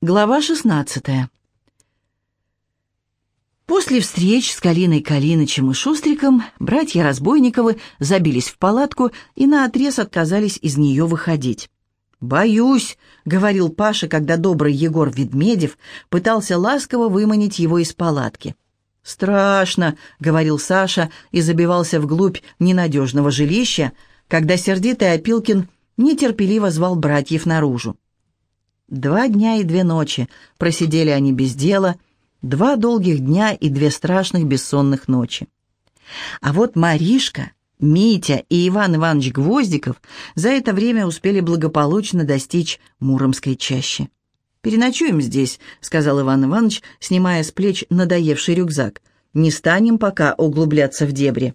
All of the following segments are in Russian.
Глава 16 После встреч с Калиной Калинычем и Шустриком братья Разбойниковы забились в палатку и наотрез отказались из нее выходить. «Боюсь», — говорил Паша, когда добрый Егор Ведмедев пытался ласково выманить его из палатки. «Страшно», — говорил Саша и забивался вглубь ненадежного жилища, когда сердитый Опилкин нетерпеливо звал братьев наружу. Два дня и две ночи просидели они без дела, два долгих дня и две страшных бессонных ночи. А вот Маришка, Митя и Иван Иванович Гвоздиков за это время успели благополучно достичь Муромской чащи. «Переночуем здесь», — сказал Иван Иванович, снимая с плеч надоевший рюкзак. «Не станем пока углубляться в дебри».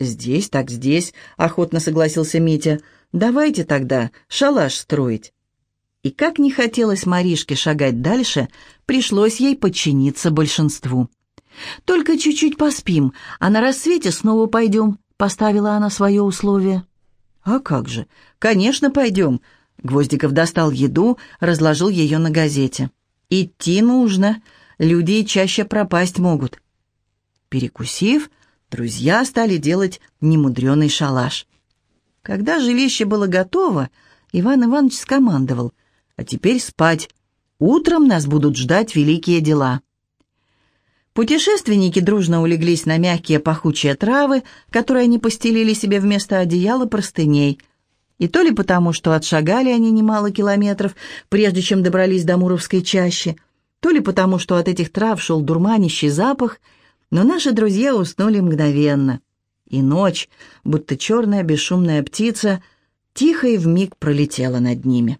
«Здесь так здесь», — охотно согласился Митя. «Давайте тогда шалаш строить». И как не хотелось Маришке шагать дальше, пришлось ей подчиниться большинству. «Только чуть-чуть поспим, а на рассвете снова пойдем», — поставила она свое условие. «А как же? Конечно, пойдем». Гвоздиков достал еду, разложил ее на газете. «Идти нужно. Люди чаще пропасть могут». Перекусив, друзья стали делать немудреный шалаш. Когда жилище было готово, Иван Иванович скомандовал — а теперь спать. Утром нас будут ждать великие дела». Путешественники дружно улеглись на мягкие пахучие травы, которые они постелили себе вместо одеяла простыней. И то ли потому, что отшагали они немало километров, прежде чем добрались до Муровской чащи, то ли потому, что от этих трав шел дурманящий запах, но наши друзья уснули мгновенно. И ночь, будто черная бесшумная птица, тихо и вмиг пролетела над ними.